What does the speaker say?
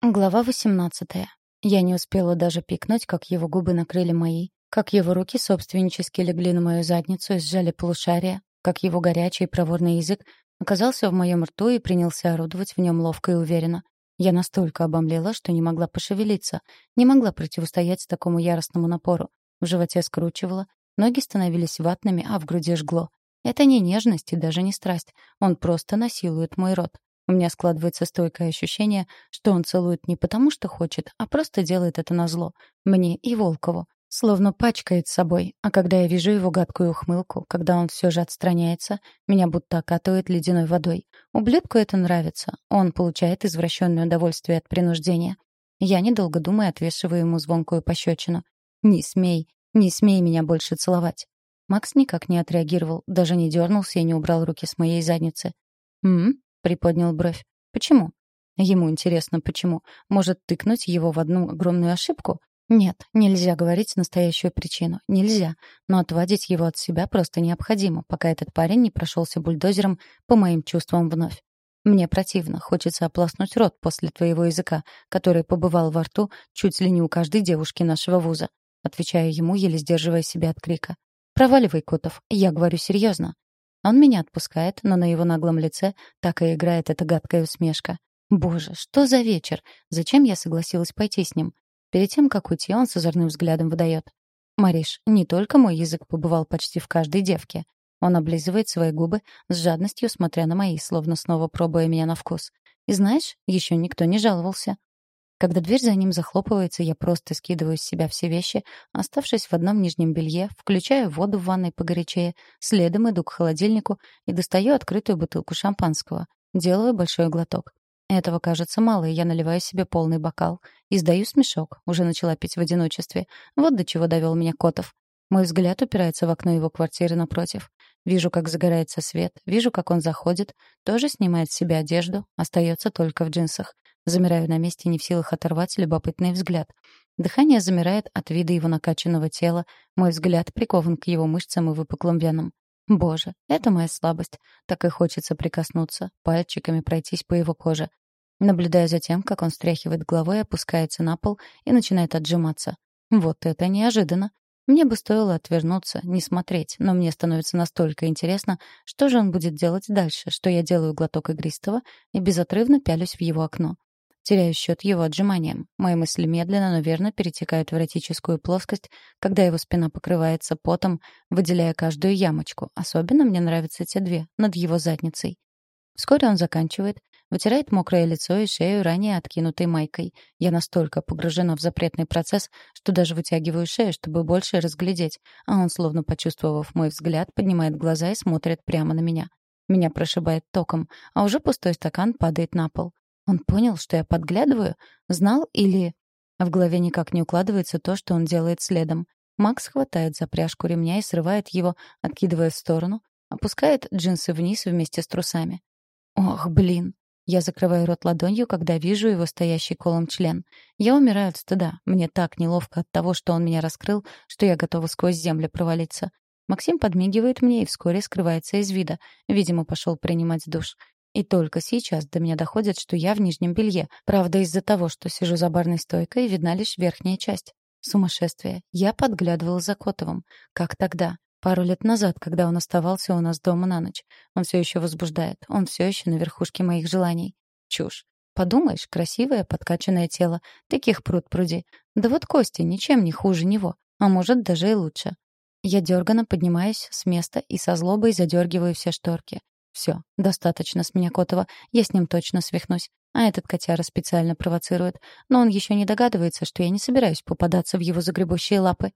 Глава 18. Я не успела даже пикнуть, как его губы накрыли мои, как его руки собственнически легли на мою задницу и сжали полушария, как его горячий проворный язык оказался в моем рту и принялся орудовать в нем ловко и уверенно. Я настолько обомлела, что не могла пошевелиться, не могла противостоять такому яростному напору. В животе скручивало, ноги становились ватными, а в груди жгло. Это не нежность и даже не страсть. Он просто насилует мой рот. У меня складывается стойкое ощущение, что он целует не потому, что хочет, а просто делает это назло. Мне и Волкову. Словно пачкает собой. А когда я вижу его гадкую ухмылку, когда он все же отстраняется, меня будто окатывает ледяной водой. Ублюдку это нравится. Он получает извращенное удовольствие от принуждения. Я, недолго думая, отвешиваю ему звонкую пощечину. «Не смей, не смей меня больше целовать». Макс никак не отреагировал, даже не дернулся и не убрал руки с моей задницы. «М? Приподнял бровь. «Почему?» Ему интересно, почему. Может, тыкнуть его в одну огромную ошибку? Нет, нельзя говорить настоящую причину. Нельзя. Но отводить его от себя просто необходимо, пока этот парень не прошелся бульдозером по моим чувствам вновь. Мне противно, хочется оплоснуть рот после твоего языка, который побывал во рту чуть ли не у каждой девушки нашего вуза. Отвечаю ему, еле сдерживая себя от крика. «Проваливай, Котов, я говорю серьезно. Он меня отпускает, но на его наглом лице так и играет эта гадкая усмешка. Боже, что за вечер? Зачем я согласилась пойти с ним? Перед тем, как уйти, он с озорным взглядом выдает. «Мариш, не только мой язык побывал почти в каждой девке. Он облизывает свои губы с жадностью, смотря на мои, словно снова пробуя меня на вкус. И знаешь, еще никто не жаловался. Когда дверь за ним захлопывается, я просто скидываю с себя все вещи, оставшись в одном нижнем белье, включаю воду в ванной погорячее, следом иду к холодильнику и достаю открытую бутылку шампанского. Делаю большой глоток. Этого кажется мало, и я наливаю себе полный бокал. И сдаю смешок, уже начала пить в одиночестве. Вот до чего довел меня Котов. Мой взгляд упирается в окно его квартиры напротив. Вижу, как загорается свет, вижу, как он заходит, тоже снимает с себя одежду, остается только в джинсах. Замираю на месте, не в силах оторвать любопытный взгляд. Дыхание замирает от вида его накачанного тела, мой взгляд прикован к его мышцам и выпуклым венам. Боже, это моя слабость. Так и хочется прикоснуться, пальчиками пройтись по его коже. Наблюдая за тем, как он стряхивает головой, опускается на пол и начинает отжиматься. Вот это неожиданно. Мне бы стоило отвернуться, не смотреть, но мне становится настолько интересно, что же он будет делать дальше, что я делаю глоток игристого и безотрывно пялюсь в его окно. Теряю счет его отжиманиям. Мои мысли медленно, но верно перетекают в эротическую плоскость, когда его спина покрывается потом, выделяя каждую ямочку. Особенно мне нравятся те две, над его задницей. Вскоре он заканчивает, вытирает мокрое лицо и шею ранее откинутой майкой. Я настолько погружена в запретный процесс, что даже вытягиваю шею, чтобы больше разглядеть, а он, словно почувствовав мой взгляд, поднимает глаза и смотрит прямо на меня. Меня прошибает током, а уже пустой стакан падает на пол. Он понял, что я подглядываю? Знал или... В голове никак не укладывается то, что он делает следом. Макс хватает за пряжку ремня и срывает его, откидывая в сторону, опускает джинсы вниз вместе с трусами. Ох, блин. Я закрываю рот ладонью, когда вижу его стоящий колом член. Я умираю от стыда. Мне так неловко от того, что он меня раскрыл, что я готова сквозь землю провалиться. Максим подмигивает мне и вскоре скрывается из вида. Видимо, пошел принимать душ. И только сейчас до меня доходит, что я в нижнем белье. Правда, из-за того, что сижу за барной стойкой, видна лишь верхняя часть. Сумасшествие. Я подглядывала за Котовым. Как тогда? Пару лет назад, когда он оставался у нас дома на ночь. Он все еще возбуждает. Он все еще на верхушке моих желаний. Чушь. Подумаешь, красивое, подкачанное тело. Таких пруд пруди. Да вот Костя ничем не хуже него. А может, даже и лучше. Я дерганно поднимаюсь с места и со злобой задергиваю все шторки. Все, достаточно с меня Котова, я с ним точно свихнусь. А этот котяра специально провоцирует. Но он еще не догадывается, что я не собираюсь попадаться в его загребущие лапы.